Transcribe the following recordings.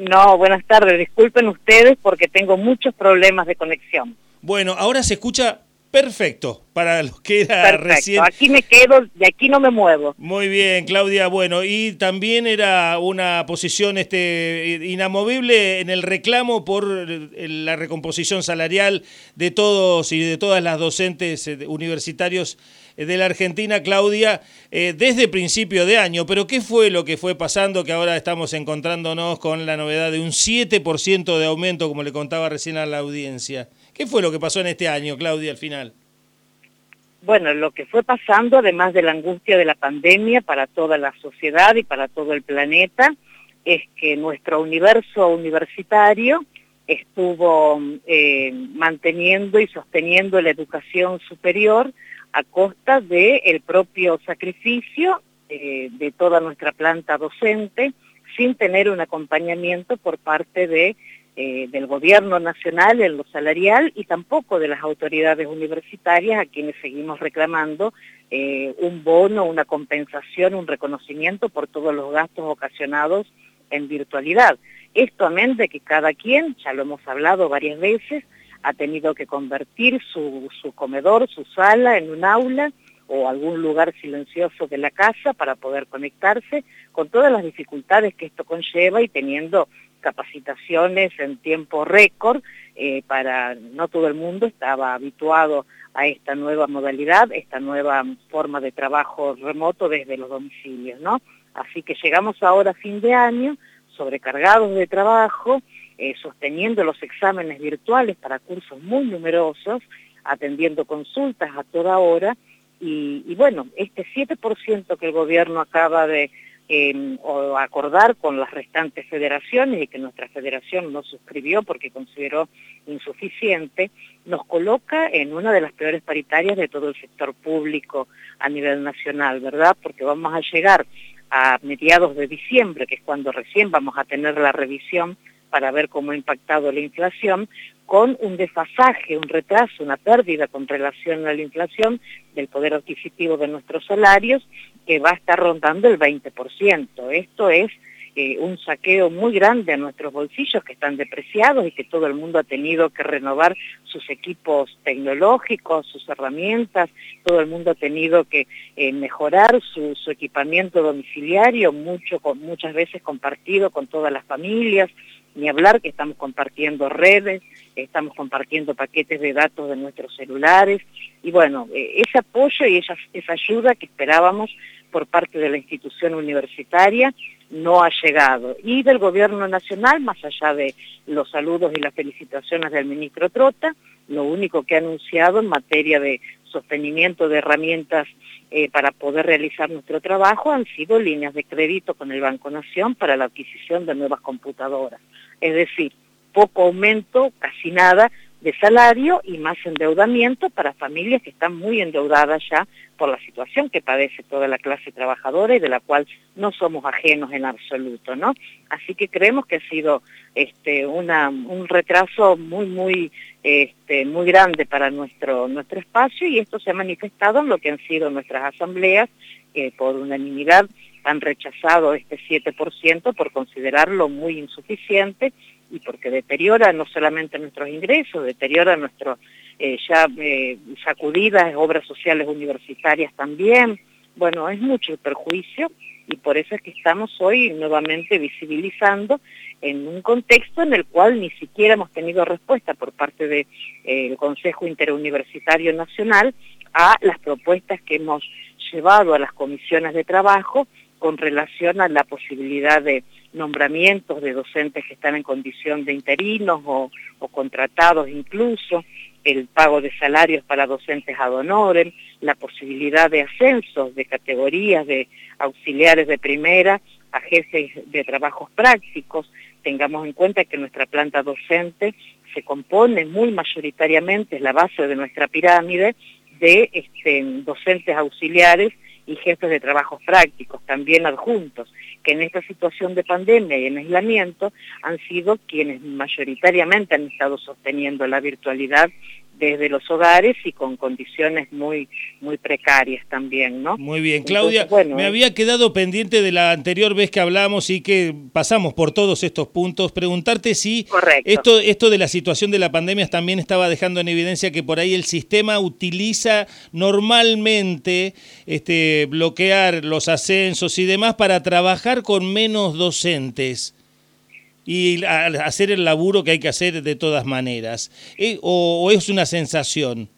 No, buenas tardes. Disculpen ustedes porque tengo muchos problemas de conexión. Bueno, ahora se escucha perfecto para lo que era recién. Aquí me quedo, de aquí no me muevo. Muy bien, Claudia. Bueno, y también era una posición este inamovible en el reclamo por la recomposición salarial de todos y de todas las docentes eh, universitarios de la Argentina, Claudia, eh, desde principio de año. Pero ¿qué fue lo que fue pasando que ahora estamos encontrándonos con la novedad de un 7% de aumento, como le contaba recién a la audiencia? ¿Qué fue lo que pasó en este año, Claudia, al final? Bueno, lo que fue pasando, además de la angustia de la pandemia para toda la sociedad y para todo el planeta, es que nuestro universo universitario estuvo eh, manteniendo y sosteniendo la educación superior a costa del propio sacrificio eh, de toda nuestra planta docente, sin tener un acompañamiento por parte de, eh, del gobierno nacional en lo salarial y tampoco de las autoridades universitarias a quienes seguimos reclamando eh, un bono, una compensación, un reconocimiento por todos los gastos ocasionados en virtualidad. Esto amén de que cada quien, ya lo hemos hablado varias veces, ha tenido que convertir su, su comedor, su sala en un aula o algún lugar silencioso de la casa para poder conectarse, con todas las dificultades que esto conlleva y teniendo capacitaciones en tiempo récord, eh, para no todo el mundo estaba habituado a esta nueva modalidad, esta nueva forma de trabajo remoto desde los domicilios, ¿no? Así que llegamos ahora a fin de año, sobrecargados de trabajo, eh, sosteniendo los exámenes virtuales para cursos muy numerosos, atendiendo consultas a toda hora, y, bueno, este 7% que el gobierno acaba de em, acordar con las restantes federaciones y que nuestra federación no suscribió porque consideró insuficiente, nos coloca en una de las peores paritarias de todo el sector público a nivel nacional, ¿verdad? Porque vamos a llegar a mediados de diciembre, que es cuando recién vamos a tener la revisión para ver cómo ha impactado la inflación, con un desfasaje, un retraso, una pérdida con relación a la inflación del poder adquisitivo de nuestros salarios, que va a estar rondando el 20%. Esto es eh, un saqueo muy grande a nuestros bolsillos que están depreciados y que todo el mundo ha tenido que renovar sus equipos tecnológicos, sus herramientas, todo el mundo ha tenido que eh, mejorar su, su, equipamiento domiciliario, mucho, muchas veces compartido con todas las familias, ni hablar que estamos compartiendo redes, estamos compartiendo paquetes de datos de nuestros celulares, y bueno, eh, ese apoyo y esa, esa ayuda que esperábamos por parte de la institución universitaria no ha llegado. Y del gobierno nacional, más allá de los saludos y las felicitaciones del ministro Trota, lo único que ha anunciado en materia de sostenimiento de herramientas eh, para poder realizar nuestro trabajo han sido líneas de crédito con el Banco Nación para la adquisición de nuevas computadoras. Es decir, poco aumento, casi nada, de salario y más endeudamiento para familias que están muy endeudadas ya por la situación que padece toda la clase trabajadora y de la cual no somos ajenos en absoluto, ¿no? Así que creemos que ha sido este, una, un retraso muy, muy, este, muy grande para nuestro, nuestro espacio y esto se ha manifestado en lo que han sido nuestras asambleas, que por unanimidad han rechazado este 7% por considerarlo muy insuficiente y porque deteriora no solamente nuestros ingresos, deteriora nuestras eh, ya eh, sacudidas obras sociales universitarias también. Bueno, es mucho el perjuicio y por eso es que estamos hoy nuevamente visibilizando en un contexto en el cual ni siquiera hemos tenido respuesta por parte del de, eh, Consejo Interuniversitario Nacional a las propuestas que hemos llevado a las comisiones de trabajo con relación a la posibilidad de nombramientos de docentes que están en condición de interinos o, contratados incluso, el pago de salarios para docentes ad honorem, la posibilidad de ascensos de categorías de auxiliares de primera a jefes de trabajos prácticos. Tengamos en cuenta que nuestra planta docente se compone muy mayoritariamente, es la base de nuestra pirámide, de este, docentes auxiliares y jefes de trabajos prácticos, también adjuntos, que en esta situación de pandemia y en aislamiento han sido quienes mayoritariamente han estado sosteniendo la virtualidad desde los hogares y con condiciones muy muy precarias también, ¿no? Muy bien, Claudia, me había quedado pendiente de la anterior vez que hablamos y que pasamos por todos estos puntos, preguntarte si esto esto de la situación de la pandemia también estaba dejando en evidencia que por ahí el sistema utiliza normalmente este bloquear los ascensos y demás para trabajar con menos docentes y hacer el laburo que hay que hacer de todas maneras? ¿Eh? ¿O, es una sensación?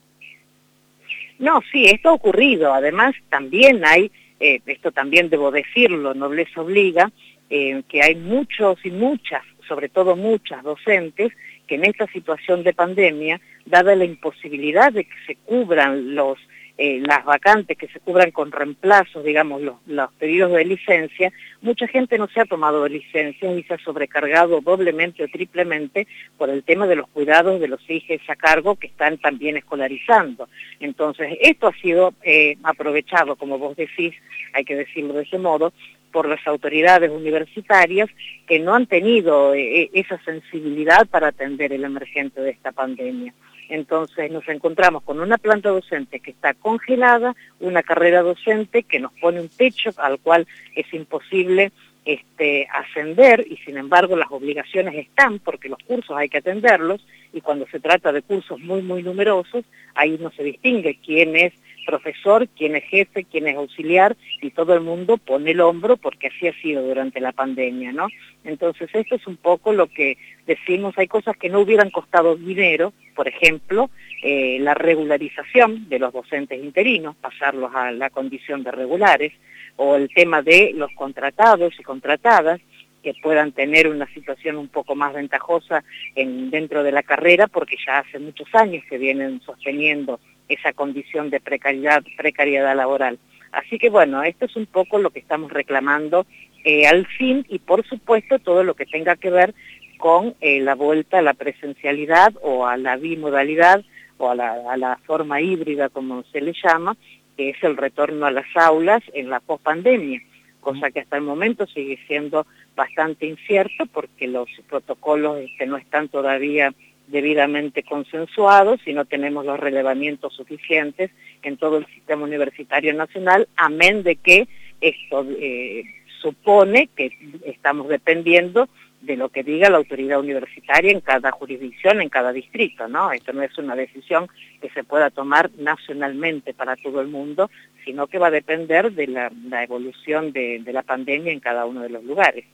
No, sí, esto ha ocurrido. Además, también hay, eh, esto también debo decirlo, no les obliga, eh, que hay muchos y muchas, sobre todo muchas docentes, que en esta situación de pandemia, dada la imposibilidad de que se cubran los eh, las vacantes que se cubran con reemplazos, digamos, los, los, pedidos de licencia, mucha gente no se ha tomado licencias y se ha sobrecargado doblemente o triplemente por el tema de los cuidados de los hijos a cargo que están también escolarizando. Entonces, esto ha sido eh, aprovechado, como vos decís, hay que decirlo de ese modo, por las autoridades universitarias que no han tenido eh, esa sensibilidad para atender el emergente de esta pandemia. Entonces nos encontramos con una planta docente que está congelada, una carrera docente que nos pone un techo al cual es imposible este, ascender y sin embargo las obligaciones están porque los cursos hay que atenderlos y cuando se trata de cursos muy muy numerosos ahí no se distingue quién es profesor, quién es jefe, quién es auxiliar, y todo el mundo pone el hombro porque así ha sido durante la pandemia, ¿no? Entonces esto es un poco lo que decimos, hay cosas que no hubieran costado dinero, por ejemplo, eh, la regularización de los docentes interinos, pasarlos a la condición de regulares, o el tema de los contratados y contratadas, que puedan tener una situación un poco más ventajosa en, dentro de la carrera, porque ya hace muchos años que vienen sosteniendo esa condición de precariedad, precariedad laboral. Así que bueno, esto es un poco lo que estamos reclamando eh, al fin y por supuesto todo lo que tenga que ver con eh, la vuelta a la presencialidad o a la bimodalidad o a la, a la forma híbrida como se le llama, que es el retorno a las aulas en la pospandemia, cosa que hasta el momento sigue siendo bastante incierto porque los protocolos este, no están todavía debidamente consensuados y no tenemos los relevamientos suficientes en todo el sistema universitario nacional, amén de que esto eh, supone que estamos dependiendo de lo que diga la autoridad universitaria en cada jurisdicción, en cada distrito, ¿no? Esto no es una decisión que se pueda tomar nacionalmente para todo el mundo, sino que va a depender de la, evolución de la pandemia en cada uno de los lugares.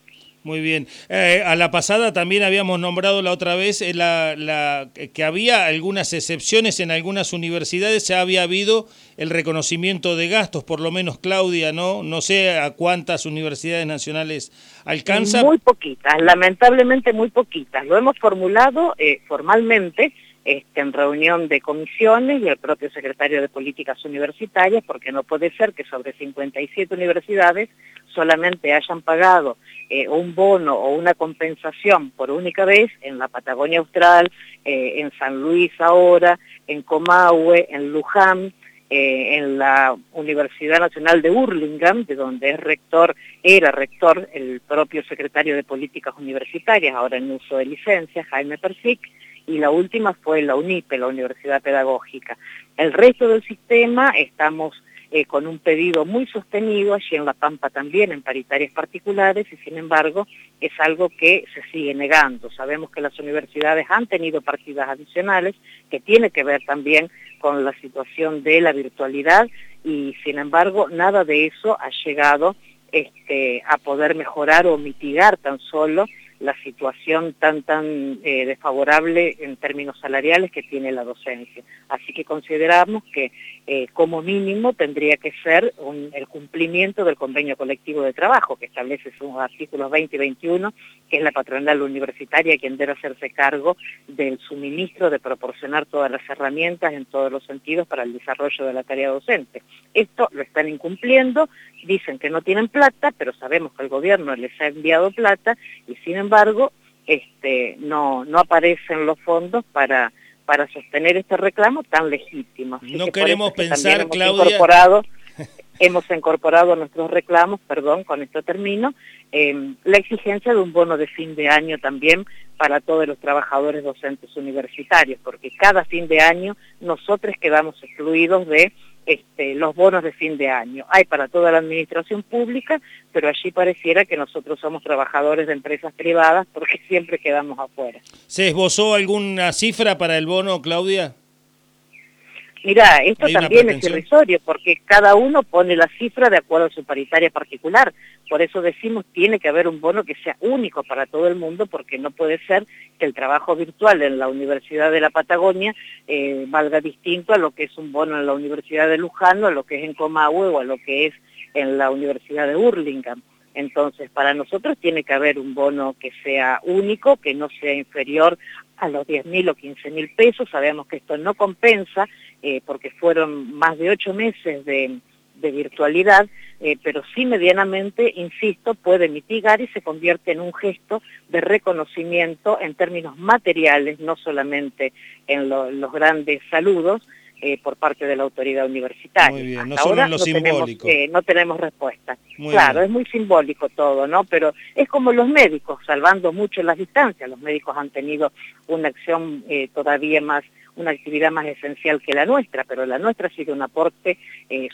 Muy bien. Eh, a la pasada también habíamos nombrado la otra vez eh, la, que había algunas excepciones en algunas universidades, se había habido el reconocimiento de gastos, por lo menos Claudia, ¿no? No sé a cuántas universidades nacionales alcanza. Muy poquitas, lamentablemente muy poquitas. Lo hemos formulado eh, formalmente este, en reunión de comisiones y el propio secretario de Políticas Universitarias, porque no puede ser que sobre 57 universidades solamente hayan pagado eh, un bono o una compensación por única vez en la Patagonia Austral, eh, en San Luis ahora, en Comahue, en Luján, eh, en la Universidad Nacional de Hurlingham, de donde es rector, era rector el propio secretario de Políticas Universitarias, ahora en uso de licencia, Jaime Persic, y la última fue la UNIPE, la Universidad Pedagógica. El resto del sistema estamos eh, con un pedido muy sostenido, allí en La Pampa también, en paritarias particulares, y sin embargo es algo que se sigue negando. Sabemos que las universidades han tenido partidas adicionales, que tiene que ver también con la situación de la virtualidad, y sin embargo nada de eso ha llegado este, a poder mejorar o mitigar tan solo la situación tan tan eh, desfavorable en términos salariales que tiene la docencia. Así que consideramos que eh, como mínimo tendría que ser el cumplimiento del convenio colectivo de trabajo que establece sus artículos 20 y 21, que es la patronal universitaria quien debe hacerse cargo del suministro de proporcionar todas las herramientas en todos los sentidos para el desarrollo de la tarea docente. Esto lo están incumpliendo, dicen que no tienen plata, pero sabemos que el gobierno les ha enviado plata y sin embargo este, no, no aparecen los fondos para, para sostener este reclamo tan legítimo. no queremos pensar, Claudia... hemos incorporado a nuestros reclamos, perdón, con esto termino, eh, la exigencia de un bono de fin de año también para todos los trabajadores docentes universitarios, porque cada fin de año nosotros quedamos excluidos de este, los bonos de fin de año. Hay para toda la administración pública, pero allí pareciera que nosotros somos trabajadores de empresas privadas porque siempre quedamos afuera. ¿Se esbozó alguna cifra para el bono, Claudia? Mira, esto también es irrisorio porque cada uno pone la cifra de acuerdo a su paritaria particular. Por eso decimos tiene que haber un bono que sea único para todo el mundo porque no puede ser que el trabajo virtual en la Universidad de la Patagonia eh, valga distinto a lo que es un bono en la Universidad de Lujano, a lo que es en Comahue o a lo que es en la Universidad de Hurlingham. Entonces, para nosotros tiene que haber un bono que sea único, que no sea inferior a los 10 mil o 15 mil pesos. Sabemos que esto no compensa eh, porque fueron más de ocho meses de, virtualidad, eh, pero sí medianamente, insisto, puede mitigar y se convierte en un gesto de reconocimiento en términos materiales, no solamente en los grandes saludos, eh, por parte de la autoridad universitaria. Muy bien, no ahora no Tenemos, eh, no tenemos respuesta. claro, es muy simbólico todo, ¿no? Pero es como los médicos, salvando mucho las distancias. Los médicos han tenido una acción eh, todavía más una actividad más esencial que la nuestra, pero la nuestra sido un aporte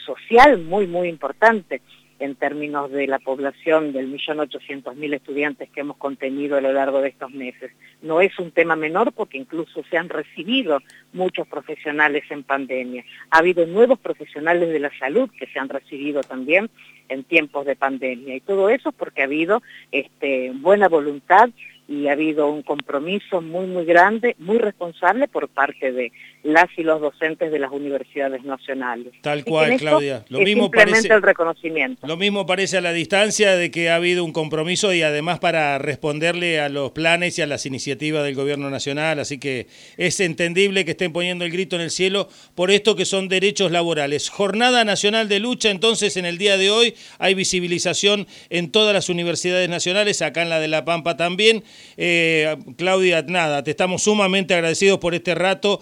social muy, muy importante en términos de la población del millón ochocientos mil estudiantes que hemos contenido a lo largo de estos meses. No es un tema menor porque incluso se han recibido muchos profesionales en pandemia. Ha habido nuevos profesionales de la salud que se han recibido también en tiempos de pandemia y todo eso porque ha habido este, buena voluntad y ha habido un compromiso muy, muy grande, muy responsable por parte de las y los docentes de las universidades nacionales. Tal cual, Claudia. Lo mismo parece el reconocimiento. Lo mismo parece a la distancia de que ha habido un compromiso y además para responderle a los planes y a las iniciativas del gobierno nacional, así que es entendible que estén poniendo el grito en el cielo por esto que son derechos laborales. Jornada Nacional de Lucha, entonces en el día de hoy hay visibilización en todas las universidades nacionales, acá en la de La Pampa también. Eh, Claudia, nada, te estamos sumamente agradecidos por este rato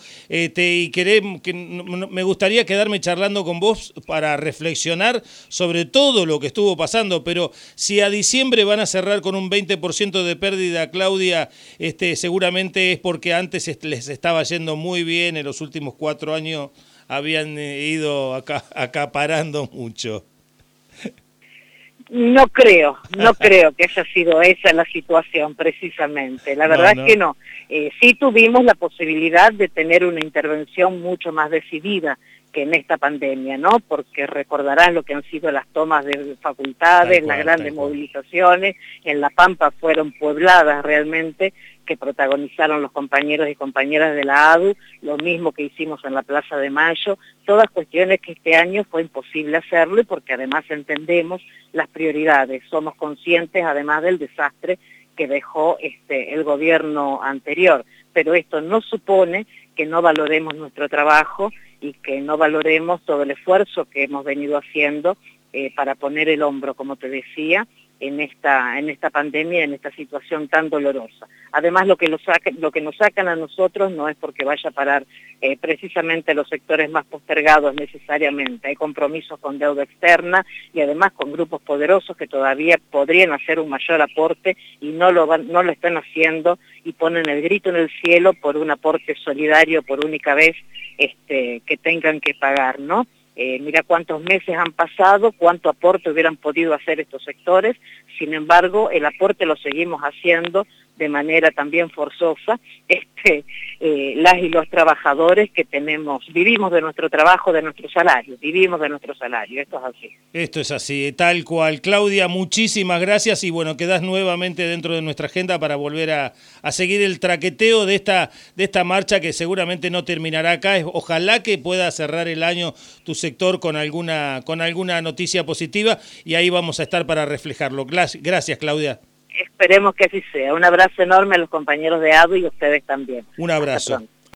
este, y queremos, que, me gustaría quedarme charlando con vos para reflexionar sobre todo lo que estuvo pasando, pero si a diciembre van a cerrar con un 20% de pérdida, Claudia, este, seguramente es porque antes les estaba yendo muy bien, en los últimos cuatro años habían eh, ido acaparando mucho. No creo, no creo que haya sido esa la situación precisamente. La verdad es que no. Eh, sí tuvimos la posibilidad de tener una intervención mucho más decidida que en esta pandemia, ¿no? Porque recordarán lo que han sido las tomas de facultades, las grandes movilizaciones, en La Pampa fueron puebladas realmente, que protagonizaron los compañeros y compañeras de la ADU, lo mismo que hicimos en la Plaza de Mayo, todas cuestiones que este año fue imposible hacerlo y porque además entendemos las prioridades, somos conscientes además del desastre que dejó este, el gobierno anterior, pero esto no supone que no valoremos nuestro trabajo y que no valoremos todo el esfuerzo que hemos venido haciendo eh, para poner el hombro, como te decía, en esta, en esta pandemia, en esta situación tan dolorosa. Además, lo que, lo, lo que nos sacan a nosotros no es porque vaya a parar eh, precisamente los sectores más postergados necesariamente. Hay compromisos con deuda externa y además con grupos poderosos que todavía podrían hacer un mayor aporte y no lo, van, no lo están haciendo y ponen el grito en el cielo por un aporte solidario por única vez este, que tengan que pagar, ¿no? Eh, mira cuántos meses han pasado, cuánto aporte hubieran podido hacer estos sectores, sin embargo el aporte lo seguimos haciendo de manera también forzosa, este, eh, las y los trabajadores que tenemos, vivimos de nuestro trabajo, de nuestro salario, vivimos de nuestro salario, esto es así. Esto es así, tal cual. Claudia, muchísimas gracias y bueno, quedas nuevamente dentro de nuestra agenda para volver a, a seguir el traqueteo de esta, de esta marcha que seguramente no terminará acá. Ojalá que pueda cerrar el año tu sector con alguna, con alguna noticia positiva y ahí vamos a estar para reflejarlo. Gracias, Claudia. Esperemos que así sea. Un abrazo enorme a los compañeros de ADU y a ustedes también. Un abrazo.